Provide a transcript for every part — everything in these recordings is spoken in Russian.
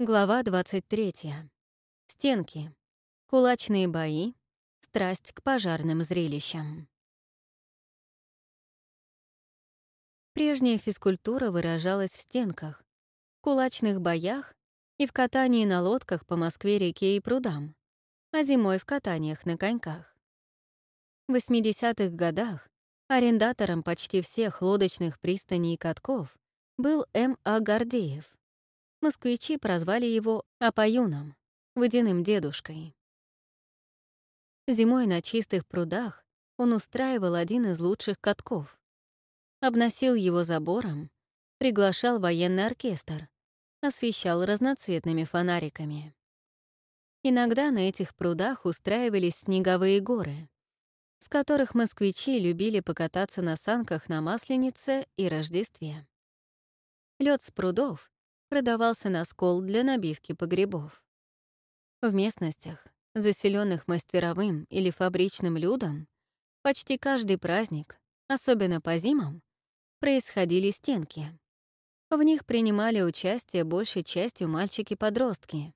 Глава 23. Стенки. Кулачные бои. Страсть к пожарным зрелищам. Прежняя физкультура выражалась в стенках, кулачных боях и в катании на лодках по Москве-реке и прудам, а зимой в катаниях на коньках. В 80-х годах арендатором почти всех лодочных пристаней и катков был М.А. Гордеев — Москвичи прозвали его Апаюном, водяным дедушкой. Зимой на чистых прудах он устраивал один из лучших катков. Обносил его забором, приглашал военный оркестр, освещал разноцветными фонариками. Иногда на этих прудах устраивались снеговые горы, с которых москвичи любили покататься на санках на Масленице и Рождестве. Лед с прудов продавался на скол для набивки погребов. В местностях, заселенных мастеровым или фабричным людом, почти каждый праздник, особенно по зимам, происходили стенки. В них принимали участие большей частью мальчики-подростки.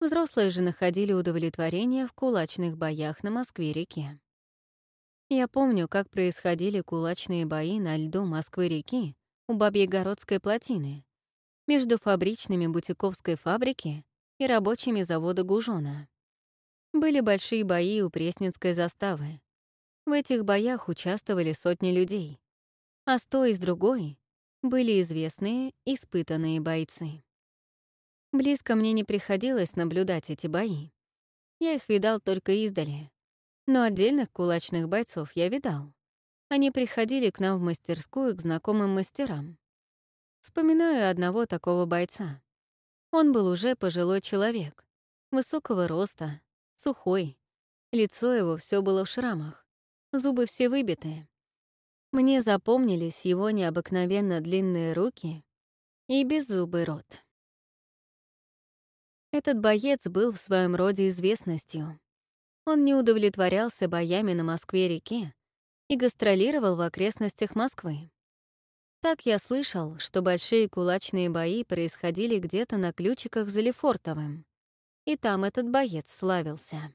Взрослые же находили удовлетворение в кулачных боях на Москве-реке. Я помню, как происходили кулачные бои на льду Москвы-реки у Бабьегородской плотины, между фабричными бутиковской фабрики и рабочими завода Гужона. Были большие бои у Пресненской заставы. В этих боях участвовали сотни людей, а с той и с другой были известные, испытанные бойцы. Близко мне не приходилось наблюдать эти бои. Я их видал только издали. Но отдельных кулачных бойцов я видал. Они приходили к нам в мастерскую к знакомым мастерам. Вспоминаю одного такого бойца. Он был уже пожилой человек, высокого роста, сухой. Лицо его все было в шрамах, зубы все выбитые. Мне запомнились его необыкновенно длинные руки и беззубый рот. Этот боец был в своем роде известностью. Он не удовлетворялся боями на Москве-реке и гастролировал в окрестностях Москвы. Так я слышал, что большие кулачные бои происходили где-то на ключиках за Лефортовым. И там этот боец славился.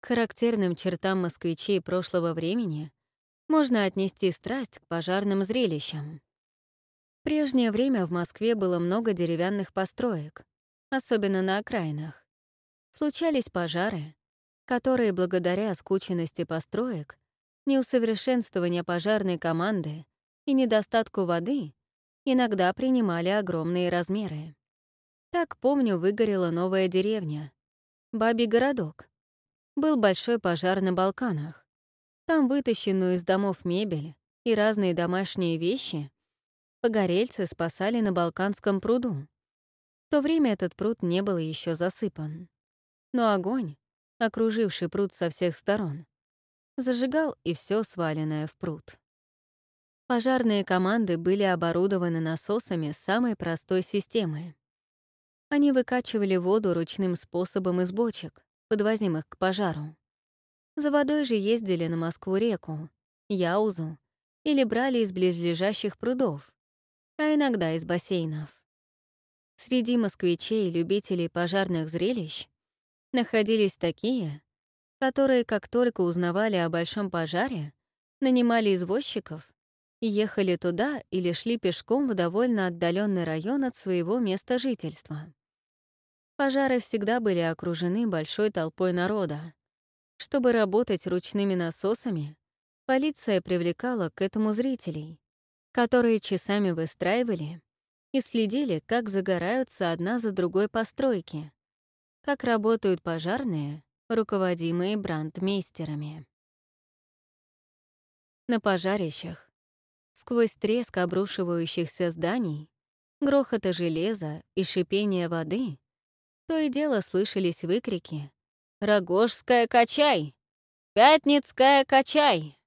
К характерным чертам москвичей прошлого времени можно отнести страсть к пожарным зрелищам. В прежнее время в Москве было много деревянных построек, особенно на окраинах. Случались пожары, которые благодаря скученности построек, неусовершенствования пожарной команды и недостатку воды иногда принимали огромные размеры. Так, помню, выгорела новая деревня. Бабий городок. Был большой пожар на Балканах. Там вытащенную из домов мебель и разные домашние вещи погорельцы спасали на Балканском пруду. В то время этот пруд не был еще засыпан. Но огонь, окруживший пруд со всех сторон, зажигал и все сваленное в пруд. Пожарные команды были оборудованы насосами самой простой системы. Они выкачивали воду ручным способом из бочек, подвозимых к пожару. За водой же ездили на Москву-реку, Яузу или брали из близлежащих прудов, а иногда из бассейнов. Среди москвичей, любителей пожарных зрелищ, находились такие, которые, как только узнавали о большом пожаре, нанимали извозчиков ехали туда или шли пешком в довольно отдаленный район от своего места жительства. Пожары всегда были окружены большой толпой народа. Чтобы работать ручными насосами, полиция привлекала к этому зрителей, которые часами выстраивали и следили, как загораются одна за другой постройки, как работают пожарные, руководимые брандмейстерами. На пожарищах Сквозь треск обрушивающихся зданий, грохота железа и шипение воды, то и дело слышались выкрики «Рогожская качай! Пятницкая качай!»